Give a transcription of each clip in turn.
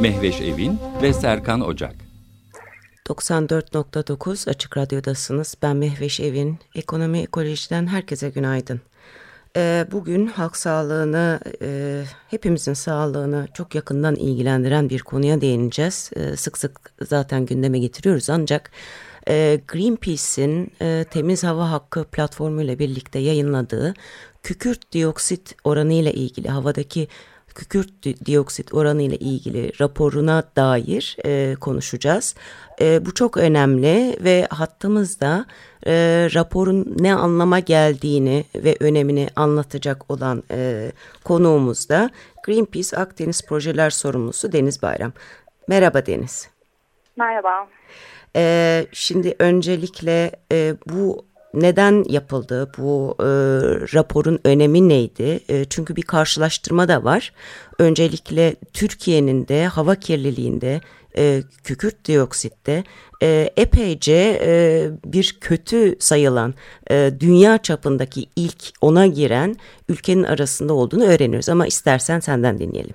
Mehveş Evin ve Serkan Ocak. 94.9 Açık Radyo'dasınız. Ben Mehveş Evin. Ekonomi Ekoloji'den herkese günaydın. Ee, bugün halk sağlığını, e, hepimizin sağlığını çok yakından ilgilendiren bir konuya değineceğiz. Ee, sık sık zaten gündeme getiriyoruz ancak e, Greenpeace'in e, Temiz Hava Hakkı platformuyla birlikte yayınladığı kükürt dioksit oranı ile ilgili havadaki kükürt dioksit oranı ile ilgili raporuna dair e, konuşacağız. E, bu çok önemli ve hattımızda e, raporun ne anlama geldiğini ve önemini anlatacak olan e, konuğumuz da Greenpeace Akdeniz Projeler Sorumlusu Deniz Bayram. Merhaba Deniz. Merhaba. E, şimdi öncelikle e, bu neden yapıldı? Bu e, raporun önemi neydi? E, çünkü bir karşılaştırma da var. Öncelikle Türkiye'nin de hava kirliliğinde e, kükürt dioksitte e, epeyce e, bir kötü sayılan e, dünya çapındaki ilk ona giren ülkenin arasında olduğunu öğreniyoruz. Ama istersen senden dinleyelim.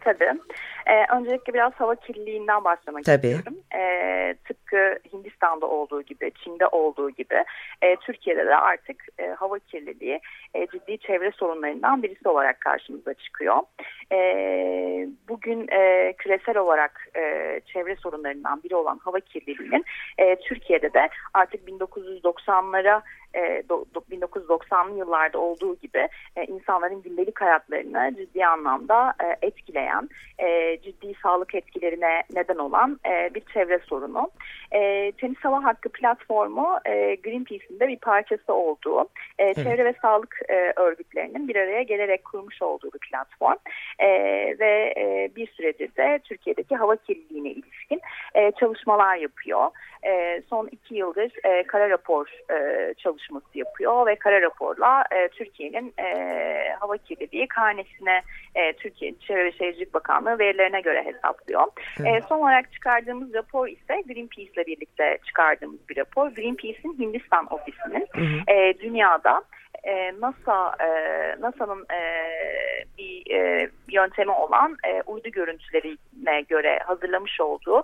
Tabii. Ee, öncelikle biraz hava kirliliğinden başlamak Tabii. istiyorum. Ee, tıpkı Hindistan'da olduğu gibi, Çin'de olduğu gibi e, Türkiye'de de artık e, hava kirliliği e, ciddi çevre sorunlarından birisi olarak karşımıza çıkıyor. E, bugün e, küresel olarak e, çevre sorunlarından biri olan hava kirliliğinin e, Türkiye'de de artık 1990'lara 1990'lı e, yıllarda olduğu gibi e, insanların gündelik hayatlarını ciddi anlamda e, ciddi sağlık etkilerine neden olan bir çevre sorunu. Temiz Hava Hakkı platformu Greenpeace'in de bir parçası olduğu, çevre ve sağlık örgütlerinin bir araya gelerek kurmuş olduğu bir platform ve bir süredir de Türkiye'deki hava kirliliğine ilişkin çalışmalar yapıyor. Son iki yıldır kara rapor çalışmaları çalışması yapıyor ve kara raporla e, Türkiye'nin e, hava kirliliği karnesine e, Türkiye Çevre ve Şehircilik Bakanlığı verilerine göre hesaplıyor. E, son olarak çıkardığımız rapor ise Greenpeace ile birlikte çıkardığımız bir rapor. Greenpeace'in Hindistan ofisinin e, dünyada e, NASA e, NASA'nın e, bir yöntemi olan uydu görüntülerine göre hazırlamış olduğu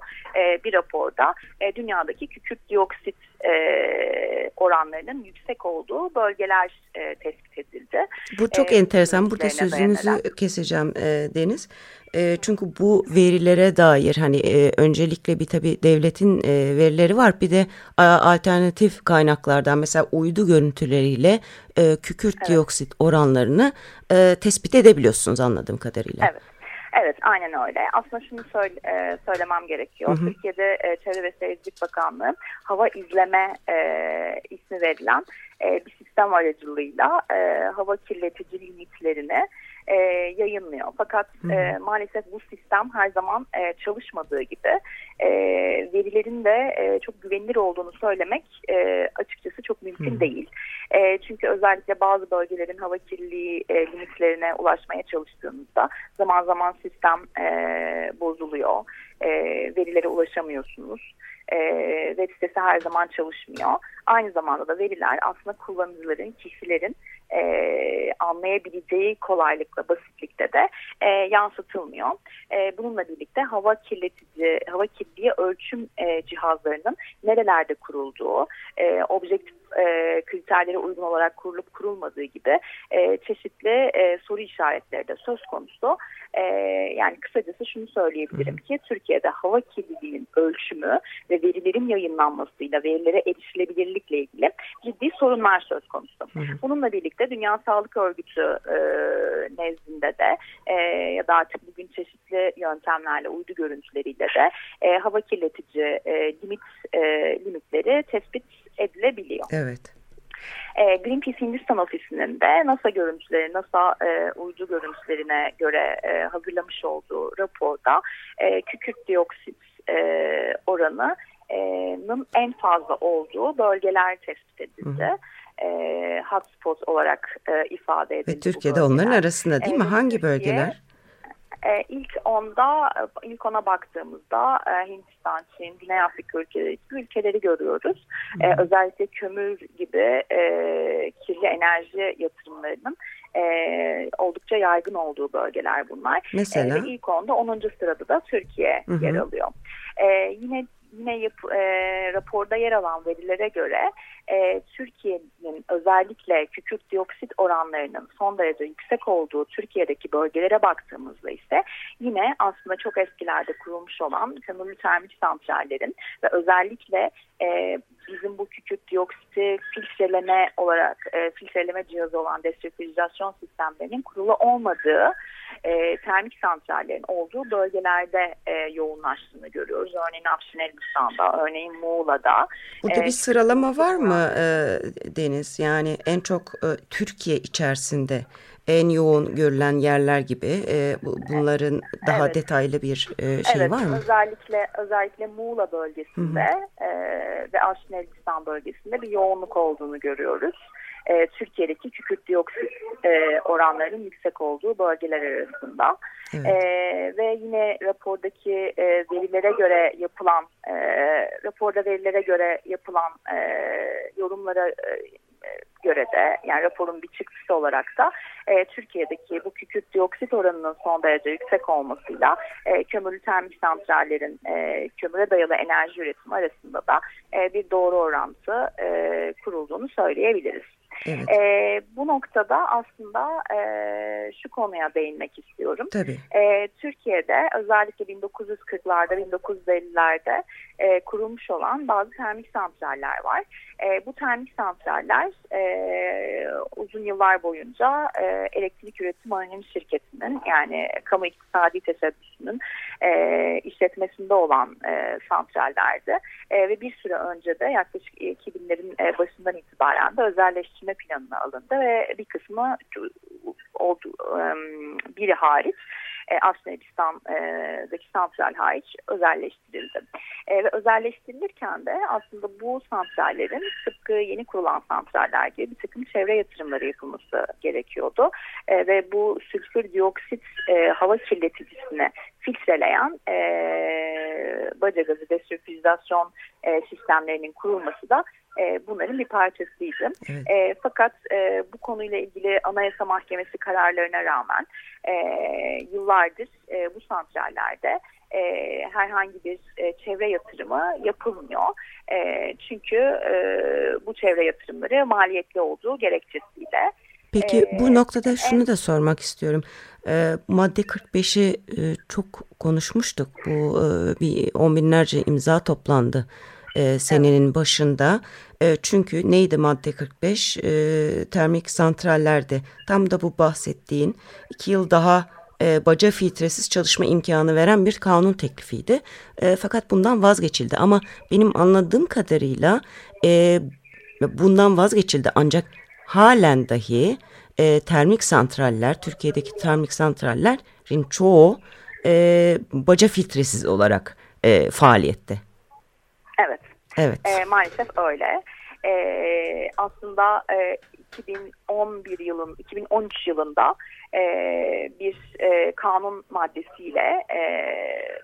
bir raporda dünyadaki kükürt dioksit e, oranlarının yüksek olduğu bölgeler e, tespit edildi. Bu çok e, enteresan. Burada sözünüzü dayanarak. keseceğim e, Deniz. E, çünkü bu verilere dair hani e, öncelikle bir tabi devletin e, verileri var. Bir de a, alternatif kaynaklardan mesela uydu görüntüleriyle e, kükürt evet. dioksit oranlarını e, tespit edebiliyorsunuz anladığım kadarıyla. Evet. Evet aynen öyle. Aslında şunu söyle, e, söylemem gerekiyor. Hı hı. Türkiye'de e, Çevre ve Şehircilik Bakanlığı hava izleme e, ismi verilen e, bir sistem aracılığıyla e, hava kirletici limitlerini e, yayınlıyor. Fakat e, maalesef bu sistem her zaman e, çalışmadığı gibi e, verilerin de e, çok güvenilir olduğunu söylemek e, açıkçası çok mümkün Hı. değil. E, çünkü özellikle bazı bölgelerin hava kirliliği e, limitlerine ulaşmaya çalıştığınızda zaman zaman sistem e, bozuluyor. E, verilere ulaşamıyorsunuz e, web sitesi her zaman çalışmıyor. Aynı zamanda da veriler aslında kullanıcıların, kişilerin e, anlayabileceği kolaylıkla, basitlikte de e, yansıtılmıyor. E, bununla birlikte hava kirletici, hava kirliliği ölçüm e, cihazlarının nerelerde kurulduğu, e, objektif e, kriterlere uygun olarak kurulup kurulmadığı gibi e, çeşitli e, soru işaretleri de söz konusu. E, yani kısacası şunu söyleyebilirim ki Türkiye'de hava kirliliğinin ölçümü ve verilerin yayınlanmasıyla verilere erişilebilirlikle ilgili ciddi sorunlar söz konusu. Bununla birlikte Dünya Sağlık Örgütü e, nezdinde de e, ya da artık bugün çeşitli yöntemlerle uydu görüntüleriyle de e, hava kirletici e, limit e, limitleri tespit edilebiliyor. Evet. E, Greenpeace Hindistan ofisinin de NASA görüntüleri, NASA e, uydu görüntülerine göre e, hazırlamış olduğu raporda e, kükürt dioksit e, oranı e, nın en fazla olduğu bölgeler tespit edildi. Hı. E, hotspot olarak e, ifade edildi. Ve Türkiye'de onların arasında değil mi? E, Hangi Türkiye, bölgeler? E, ilk onda ilk ona baktığımızda e, Hindistan, Çin, Güney Afrika ülkeleri gibi ülkeleri görüyoruz. E, özellikle kömür gibi e, kirli enerji yatırımlarının e, oldukça yaygın olduğu bölgeler bunlar. Mesela? E, ilk onda 10. sırada da Türkiye Hı -hı. yer alıyor. E, yine yine yap, e, raporda yer alan verilere göre e, Türkiye'nin özellikle kükürt dioksit oranlarının son derece yüksek olduğu Türkiye'deki bölgelere baktığımızda ise yine aslında çok eskilerde kurulmuş olan kömürlü termik santrallerin ve özellikle e, bizim bu kükürt dioksiti filtreleme olarak e, filtreleme cihazı olan destrifrizasyon sistemlerinin kurulu olmadığı e, termik santrallerin olduğu bölgelerde e, yoğunlaştığını görüyoruz. Örneğin Afşin Elbistan'da, örneğin Muğla'da. Burada e, bir sıralama var mı e, Deniz? Yani en çok e, Türkiye içerisinde en yoğun görülen yerler gibi e, bunların daha evet. detaylı bir e, şey evet, var mı? Özellikle özellikle Muğla bölgesinde Hı -hı. e, ve Afşin Elbistan bölgesinde bir yoğunluk olduğunu görüyoruz e, Türkiye'deki kükürt dioksit e, oranlarının yüksek olduğu bölgeler arasında. Evet. E, ve yine rapordaki e, verilere göre yapılan e, raporda verilere göre yapılan e, yorumlara e, göre de yani raporun bir çıktısı olarak da e, Türkiye'deki bu kükürt dioksit oranının son derece yüksek olmasıyla e, kömürlü termik santrallerin e, kömüre dayalı enerji üretimi arasında da e, bir doğru orantı e, kurulduğunu söyleyebiliriz. Evet. E, bu noktada aslında e, şu konuya değinmek istiyorum. Tabii. E, Türkiye'de özellikle 1940'larda 1950'lerde e, kurulmuş olan bazı termik santraller var. E, bu termik santraller e, uzun yıllar boyunca e, elektrik üretim anonim şirketinin yani kamu iktisadi teşebbüsünün e, işletmesinde olan e, santrallerdi. E, ve bir süre önce de yaklaşık 2000'lerin e, başından itibaren de özelleştirme planına alındı ve bir kısmı oldu, e, biri hariç e, Afganistan'daki santral hariç özelleştirildi. E, ve özelleştirilirken de aslında bu santrallerin tıpkı yeni kurulan santraller gibi bir takım çevre yatırımları yapılması gerekiyordu. E, ve bu sülfür dioksit e, hava kirleticisini filtreleyen e, baca gazı desülfürizasyon e, sistemlerinin kurulması da e, bunların bir parçasıydı. Evet. E, fakat e, bu konuyla ilgili Anayasa Mahkemesi kararlarına rağmen e, yıllardır e, bu santrallerde e, herhangi bir e, çevre yatırımı yapılmıyor. E, çünkü e, bu çevre yatırımları maliyetli olduğu gerekçesiyle. Peki e, bu noktada şunu da sormak istiyorum. E, madde 45'i e, çok konuşmuştuk. Bu e, bir on binlerce imza toplandı e, senenin evet. başında. E, çünkü neydi madde 45? E, termik santrallerde tam da bu bahsettiğin iki yıl daha e, baca filtresiz çalışma imkanı veren bir kanun teklifiydi. E, fakat bundan vazgeçildi ama benim anladığım kadarıyla e, bundan vazgeçildi ancak halen dahi e, termik santraller, Türkiye'deki termik santrallerin çoğu e, baca filtresiz olarak e, faaliyette. Evet. Evet. E, maalesef öyle. E, aslında e, 2011 yılın 2013 yılında e, bir e, kanun maddesiyle e,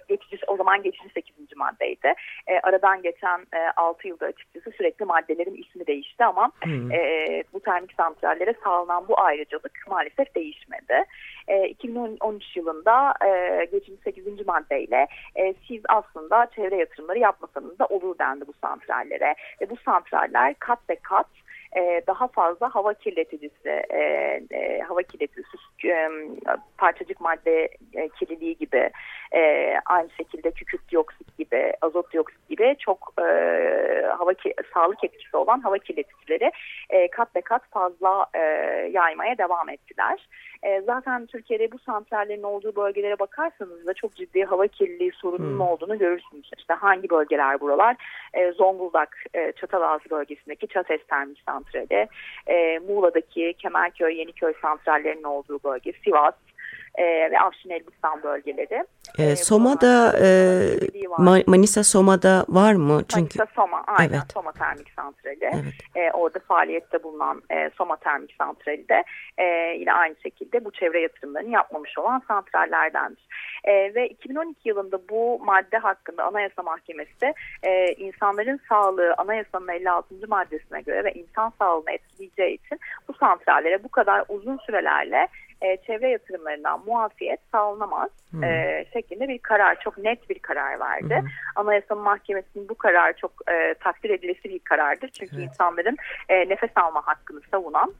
geçici o zaman geçici 8. maddeydi. E, aradan geçen e, 6 yılda açıkçası sürekli maddelerin ismi değişti ama hmm. e, bu termik santrallere sağlanan bu ayrıcalık maalesef değişmedi. E, 2013 yılında e, geçici 8. maddeyle e, siz aslında çevre yatırımları yapmasanız da olur dendi bu santrallere. Ve bu santraller kat ve kat e, daha fazla hava kirleticisi, e, e, hava kirleticisi, e, parçacık madde e, kirliliği gibi, e, aynı şekilde kükürt dioksit gibi, azot dioksit gibi çok e, hava sağlık etkisi olan hava kirleticileri e, kat be kat fazla e, yaymaya devam ettiler. E, zaten Türkiye'de bu santrallerin olduğu bölgelere bakarsanız da çok ciddi hava kirliliği sorununun hmm. olduğunu görürsünüz. İşte hangi bölgeler buralar? E, Zonguldak, e, Çatalazı bölgesindeki Çates Termik Santrali, e, Muğla'daki Kemerköy, Yeniköy santrallerinin olduğu bölge, Sivas, e, ve Afşin Elbistan bölgeleri. E, Soma'da e, Manisa Soma'da var mı? Çünkü Manisa Soma, aynen evet. Soma Termik Santrali. Evet. E, orada faaliyette bulunan e, Soma Termik Santrali de e, yine aynı şekilde bu çevre yatırımlarını yapmamış olan santrallerdendir. E, ve 2012 yılında bu madde hakkında Anayasa Mahkemesi de e, insanların sağlığı anayasanın 56. maddesine göre ve insan sağlığını etkileyeceği için bu santrallere bu kadar uzun sürelerle e, çevre yatırımlarından muafiyet sağlanamaz hmm. e, şeklinde bir karar, çok net bir karar verdi. Hmm. Anayasa Mahkemesi'nin bu karar çok e, takdir edilesi bir karardır. Çünkü evet. insanların e, nefes alma hakkını savunan,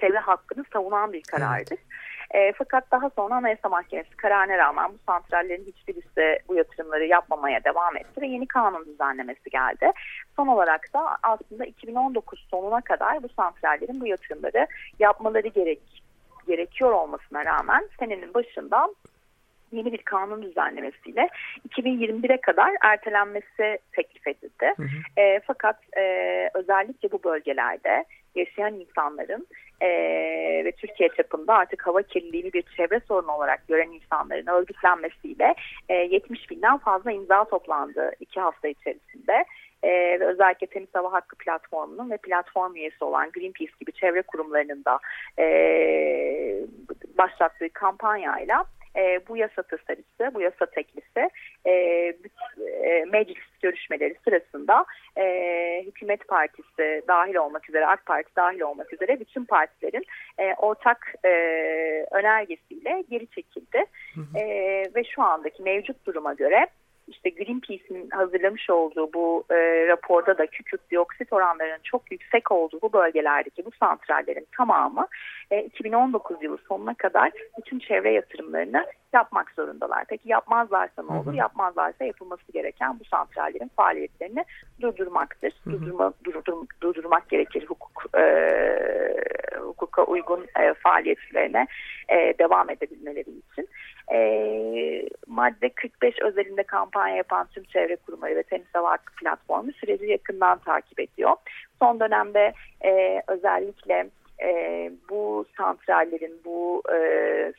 çevre hakkını savunan bir karardır. Evet. E, fakat daha sonra Anayasa Mahkemesi kararına rağmen bu santrallerin hiçbirisi bu yatırımları yapmamaya devam etti ve yeni kanun düzenlemesi geldi. Son olarak da aslında 2019 sonuna kadar bu santrallerin bu yatırımları yapmaları gerek gerekiyor olmasına rağmen senenin başında yeni bir kanun düzenlemesiyle 2021'e kadar ertelenmesi teklif edildi. Hı hı. E, fakat e, özellikle bu bölgelerde yaşayan insanların e, ve Türkiye çapında artık hava kirliliğini bir çevre sorunu olarak gören insanların örgütlenmesiyle e, 70 binden fazla imza toplandı iki hafta içerisinde. E, ve özellikle Temiz Hava Hakkı platformunun ve platform üyesi olan Greenpeace gibi çevre kurumlarının da e, başlattığı kampanyayla e, bu yasa tasarısı, bu yasa teklifi e, e, meclis görüşmeleri sırasında e, hükümet partisi dahil olmak üzere, AK Parti dahil olmak üzere bütün partilerin e, ortak e, önergesiyle geri çekildi. Hı hı. E, ve şu andaki mevcut duruma göre işte Greenpeace'in hazırlamış olduğu bu e, raporda da kükürt dioksit oranlarının çok yüksek olduğu bu bölgelerdeki bu santrallerin tamamı e, 2019 yılı sonuna kadar bütün çevre yatırımlarını yapmak zorundalar. Peki yapmazlarsa ne olur? Hı hı. Yapmazlarsa yapılması gereken bu santrallerin faaliyetlerini durdurmaktır. Hı hı. Durdurma, durdur, durdurmak gerekir hukuk e, hukuka uygun e, faaliyetlerine e, devam edebilmeleri için. E, madde 45 özelinde kampanya yapan tüm çevre kurumları ve temiz hava hakkı platformu süreci yakından takip ediyor. Son dönemde e, özellikle e, bu santrallerin, bu e,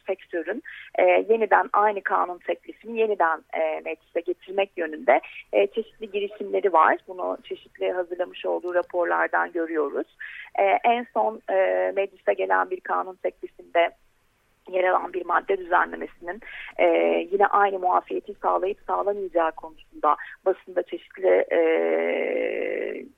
sektörün e, yeniden aynı kanun teklifini yeniden e, meclise getirmek yönünde e, çeşitli girişimleri var. Bunu çeşitli hazırlamış olduğu raporlardan görüyoruz. E, en son e, meclise gelen bir kanun teklifinde yer alan bir madde düzenlemesinin e, yine aynı muafiyeti sağlayıp sağlamayacağı konusunda basında çeşitli e,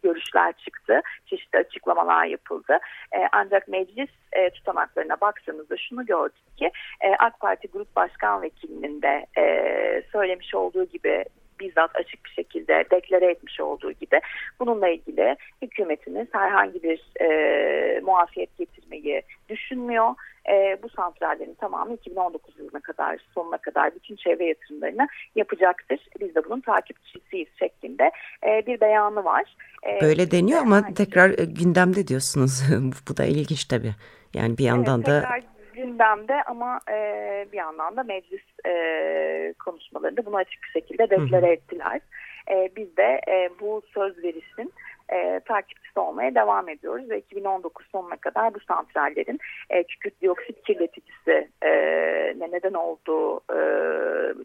görüşler çıktı. Çeşitli açıklamalar yapıldı. E, ancak meclis e, tutanaklarına baktığımızda şunu gördük ki e, AK Parti Grup Başkan Vekilinin de e, söylemiş olduğu gibi bizzat açık bir şekilde deklare etmiş olduğu gibi bununla ilgili hükümetimiz herhangi bir e, muafiyet getirmeyi düşünmüyor. E, bu santrallerin tamamı 2019 yılına kadar sonuna kadar bütün çevre yatırımlarını yapacaktır. Biz de bunun takipçisiyiz şeklinde e, bir beyanı var. E, Böyle deniyor ama yani, tekrar e, gündemde diyorsunuz. bu da ilginç tabii. Yani bir yandan evet, da gündemde ama e, bir yandan da meclis e, konuşmalarında bunu açık bir şekilde deklare ettiler. E, biz de e, bu söz verişin e, takipçisi olmaya devam ediyoruz ve 2019 sonuna kadar bu santrallerin e, kükürt dioksit kirleticisi e, ne neden olduğu e,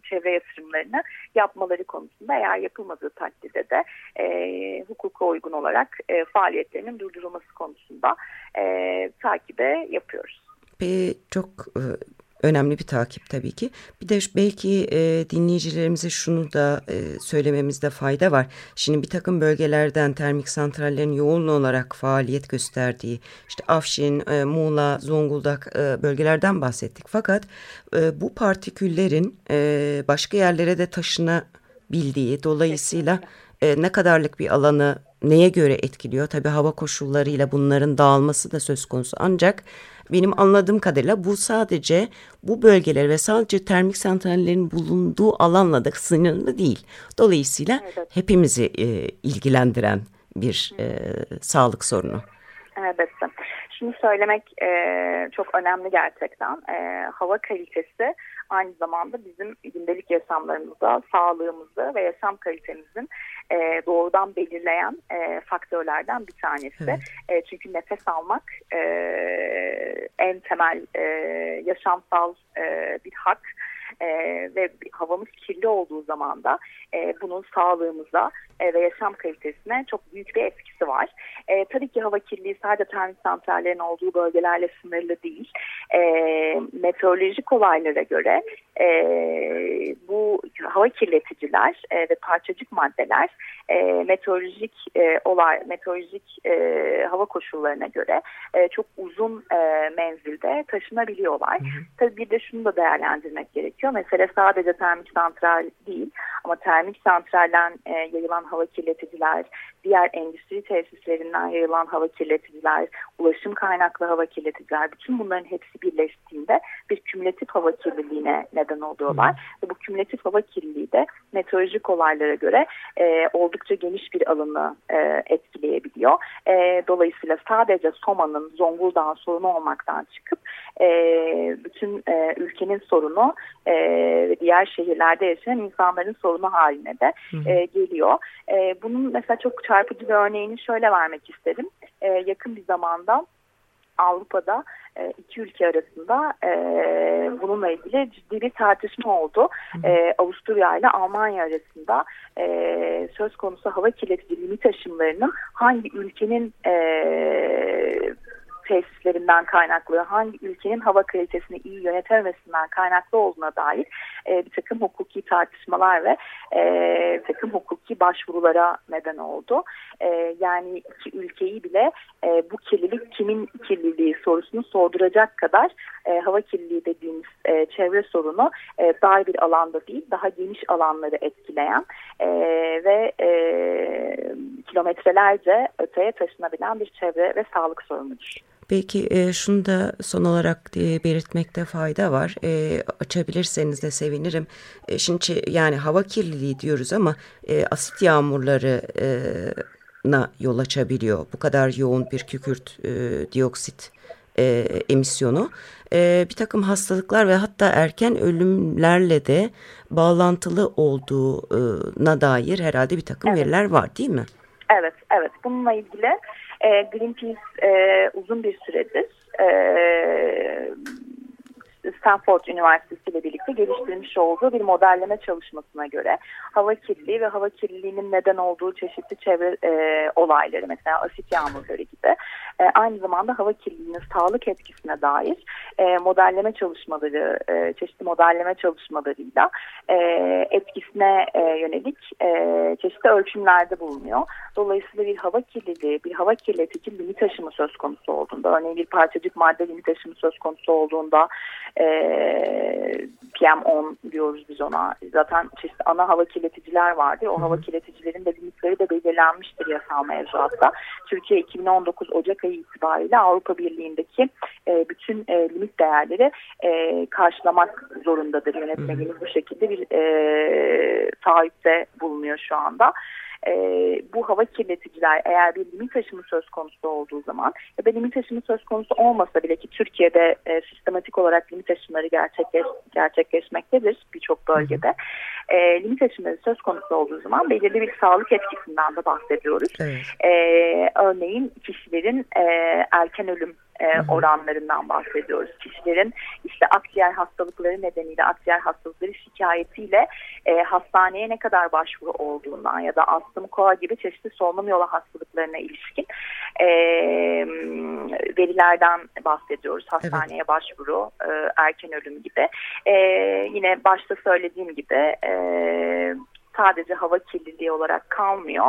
çevre yatırımlarını yapmaları konusunda eğer yapılmadığı takdirde de e, hukuka uygun olarak e, faaliyetlerinin durdurulması konusunda e, takibe yapıyoruz. Ve çok e, önemli bir takip tabii ki. Bir de belki e, dinleyicilerimize şunu da e, söylememizde fayda var. Şimdi bir takım bölgelerden termik santrallerin yoğun olarak faaliyet gösterdiği işte Afşin, e, Muğla, Zonguldak e, bölgelerden bahsettik. Fakat e, bu partiküllerin e, başka yerlere de taşınabildiği dolayısıyla e, ne kadarlık bir alanı neye göre etkiliyor? Tabii hava koşullarıyla bunların dağılması da söz konusu ancak benim anladığım kadarıyla bu sadece bu bölgeler ve sadece termik santrallerin bulunduğu alanla da sınırlı değil. Dolayısıyla evet. hepimizi e, ilgilendiren bir e, sağlık sorunu. Elbette. Şunu söylemek e, çok önemli gerçekten. E, hava kalitesi aynı zamanda bizim gündelik yaşamlarımızda, sağlığımızı ve yaşam kalitemizin e, doğrudan belirleyen e, faktörlerden bir tanesi. Evet. E, çünkü nefes almak e, en temel e, yaşamsal e, bir hak e, ve havamız kirli olduğu zaman da e, bunun sağlığımıza e, ve yaşam kalitesine çok büyük bir etkisi var. E, tabii ki hava kirliliği sadece termik santrallerin olduğu bölgelerle sınırlı değil. E, meteorolojik olaylara göre e, bu hava kirleticiler e, ve parçacık maddeler e, meteorolojik e, olay, meteorolojik e, hava koşullarına göre e, çok uzun e, menzilde taşınabiliyorlar. Hı hı. Tabii bir de şunu da değerlendirmek gerekiyor. Mesela sadece termik santral değil ama termik santralden e, yayılan hava kirleticiler, diğer endüstri tesislerinden yayılan hava kirleticiler, ulaşım kaynaklı hava kirleticiler, bütün bunların hepsi birleştiğinde bir kümülatif hava kirliliğine neden oluyorlar. Ve bu kümülatif hava kirliliği de meteorolojik olaylara göre e, oldukça geniş bir alanı e, etkileyebiliyor. E, dolayısıyla sadece Soma'nın, Zonguldak'ın sorunu olmaktan çıkıp e, bütün e, ülkenin sorunu e, ve diğer şehirlerde yaşayan insanların sorunu haline de e, geliyor. E, bunun mesela çok çarpıcı bir örneğini şöyle vermek isterim. E, yakın bir zamanda Avrupa'da e, iki ülke arasında e, bununla ilgili ciddi bir tartışma oldu. E, Avusturya ile Almanya arasında e, söz konusu hava kirletici limit aşımlarının hangi ülkenin e, tesislerinden kaynaklı, hangi ülkenin hava kalitesini iyi yönetememesinden kaynaklı olduğuna dair e, bir takım hukuki tartışmalar ve e, takım hukuki başvurulara neden oldu. E, yani iki ülkeyi bile e, bu kirlilik kimin kirliliği sorusunu sorduracak kadar e, hava kirliliği dediğimiz e, çevre sorunu e, dar bir alanda değil, daha geniş alanları etkileyen e, ve e, kilometrelerce öteye taşınabilen bir çevre ve sağlık sorunudur. Peki e, şunu da son olarak e, belirtmekte fayda var. E, açabilirseniz de sevinirim. E, şimdi yani hava kirliliği diyoruz ama e, asit yağmurları e, na yol açabiliyor. Bu kadar yoğun bir kükürt e, dioksit e, emisyonu. E, bir takım hastalıklar ve hatta erken ölümlerle de bağlantılı olduğuna dair herhalde bir takım evet. veriler var değil mi? Evet, evet. Bununla ilgili e, Greenpeace e, uzun bir süredir e, Stanford Üniversitesi ile birlikte geliştirmiş olduğu bir modelleme çalışmasına göre hava kirliliği ve hava kirliliğinin neden olduğu çeşitli çevre e, olayları mesela asit yağmurları gibi e, aynı zamanda hava kirliliğinin sağlık etkisine dair e, modelleme çalışmaları, e, çeşitli modelleme çalışmalarıyla e, etkisine e, yönelik e, çeşitli ölçümlerde bulunuyor. Dolayısıyla bir hava kirliliği, bir hava kirletici limit aşımı söz konusu olduğunda, örneğin bir parçacık madde limit aşımı söz konusu olduğunda e, PM10 diyoruz biz ona. Zaten çeşitli ana hava kirleticiler vardı. O hava kirleticilerin de limitleri de belirlenmiştir yasal mevzuatta. Türkiye 2019 Ocak ayı itibariyle Avrupa Birliği'ndeki e, bütün e, limit değerleri e, karşılamak zorundadır. Yönetmeliğimiz bu şekilde bir e, taahhütte bulunuyor şu anda e, bu hava kirleticiler eğer bir limit aşımı söz konusu olduğu zaman ya da limit aşımı söz konusu olmasa bile ki Türkiye'de e, sistematik olarak limit aşımları gerçekleş, gerçekleşmektedir birçok bölgede. E, limit aşımları söz konusu olduğu zaman belirli bir sağlık etkisinden de bahsediyoruz. Evet. E, örneğin kişilerin e, erken ölüm e, oranlarından bahsediyoruz. Kişilerin işte akciğer hastalıkları nedeniyle akciğer hastalıkları şikayetiyle e, hastaneye ne kadar başvuru olduğundan ya da astım, koa gibi çeşitli solunum yolu hastalıklarına ilişkin e, verilerden bahsediyoruz. Hastaneye evet. başvuru, e, erken ölüm gibi. E, yine başta söylediğim gibi e, sadece hava kirliliği olarak kalmıyor.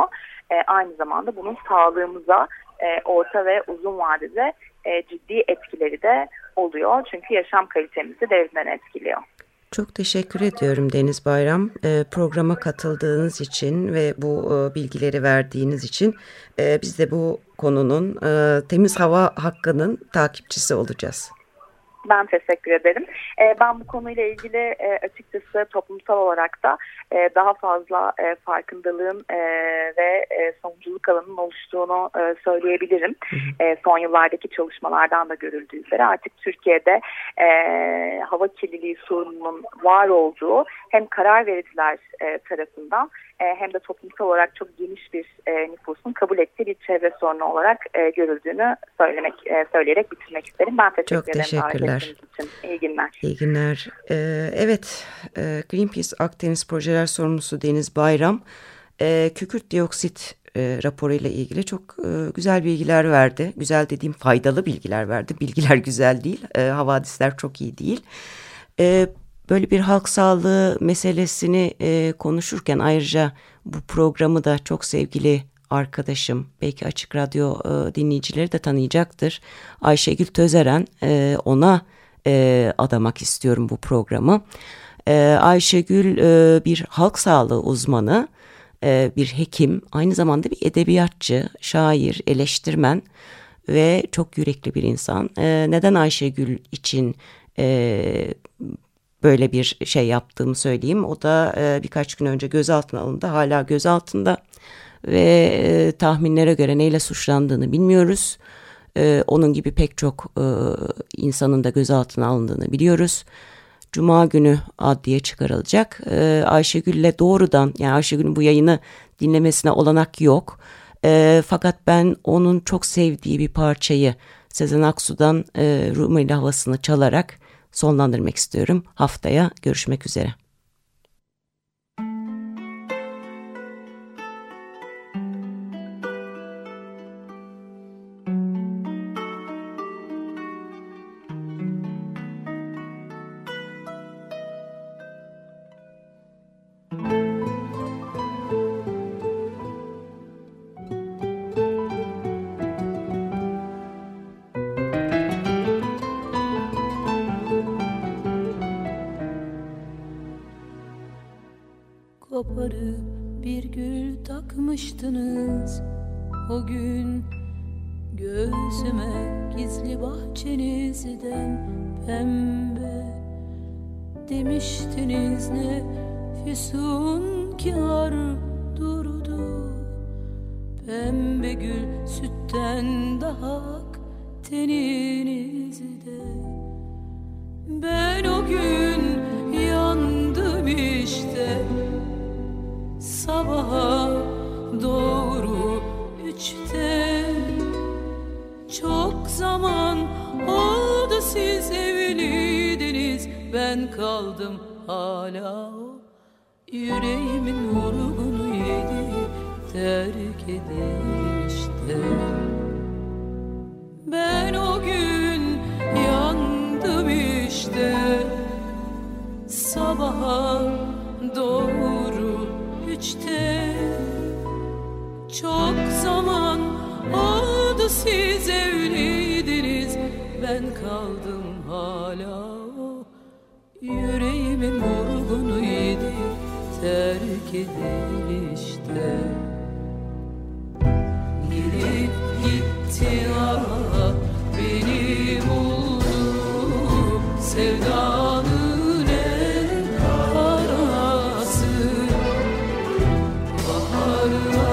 E, aynı zamanda bunun sağlığımıza e, orta ve uzun vadede e, ciddi etkileri de oluyor. Çünkü yaşam kalitemizi derinden etkiliyor. Çok teşekkür ediyorum Deniz Bayram. E, programa katıldığınız için ve bu e, bilgileri verdiğiniz için e, biz de bu konunun e, temiz hava hakkının takipçisi olacağız. Ben teşekkür ederim. E, ben bu konuyla ilgili e, açıkçası toplumsal olarak da e, daha fazla e, farkındalığın ve sonuculuk alanının oluştuğunu söyleyebilirim. Son yıllardaki çalışmalardan da görüldüğü üzere artık Türkiye'de hava kirliliği sorununun var olduğu hem karar vericiler tarafından hem de toplumsal olarak çok geniş bir e, nüfusun kabul ettiği bir çevre sorunu olarak e, görüldüğünü söylemek e, söyleyerek bitirmek isterim. Ben teşekkür çok ederim. Teşekkürler. Için. İyi günler. İyi günler. Evet, e, Greenpeace Akdeniz Projeler Sorumlusu Deniz Bayram, e, kükürt dioksit e, raporu ile ilgili çok e, güzel bilgiler verdi. Güzel dediğim faydalı bilgiler verdi. Bilgiler güzel değil, e, havadisler çok iyi değil. E, böyle bir halk sağlığı meselesini e, konuşurken ayrıca bu programı da çok sevgili arkadaşım belki Açık Radyo e, dinleyicileri de tanıyacaktır. Ayşegül Tözeren e, ona e, adamak istiyorum bu programı. E, Ayşegül e, bir halk sağlığı uzmanı, e, bir hekim, aynı zamanda bir edebiyatçı, şair, eleştirmen ve çok yürekli bir insan. E, neden Ayşegül için e, böyle bir şey yaptığımı söyleyeyim. O da e, birkaç gün önce gözaltına alındı. Hala gözaltında ve e, tahminlere göre neyle suçlandığını bilmiyoruz. E, onun gibi pek çok insanın da gözaltına alındığını biliyoruz. Cuma günü adliye çıkarılacak. Ayşegül'le doğrudan yani Ayşegül'ün bu yayını dinlemesine olanak yok. Fakat ben onun çok sevdiği bir parçayı Sezen Aksu'dan Rumeli havasını çalarak sonlandırmak istiyorum. Haftaya görüşmek üzere. Koparıp bir gül takmıştınız. O gün Göğsüme gizli bahçenizden pembe Demiştiniz ne füsun kar durdu Pembe gül sütten daha ak teninizde. Ben o gün sabaha doğru üçte Çok zaman oldu siz evliydiniz Ben kaldım hala Yüreğimin vurgunu yedi terk edilişte Ben o gün yandım işte Sabaha doğru üçte Çok zaman oldu siz evliydiniz. Ben kaldım hala. Yüreğimin vurgunu yedi terk edilişte. Gelip gitti ama hallelujah.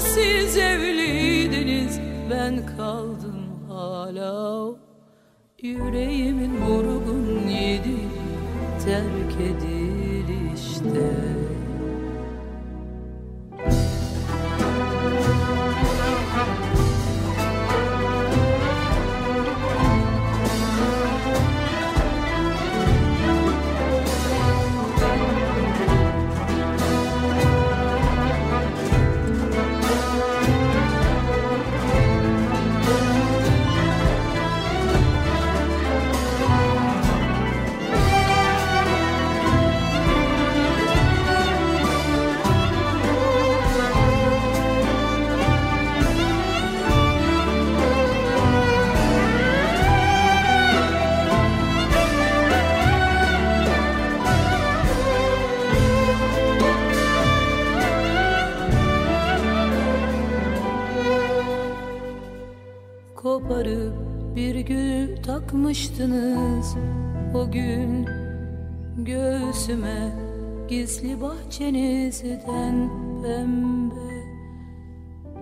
Siz evliydiniz Ben kaldım hala. Yüreğimin vurgun yedi terk edilişte O gün göğsüme Gizli bahçenizden pembe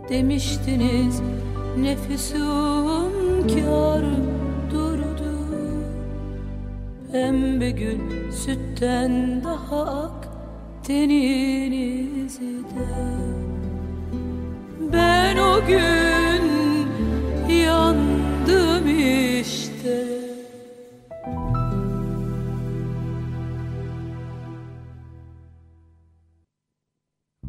Demiştiniz. Nefisum kar durdu. Pembe gül sütten daha ak teninizde Ben o gün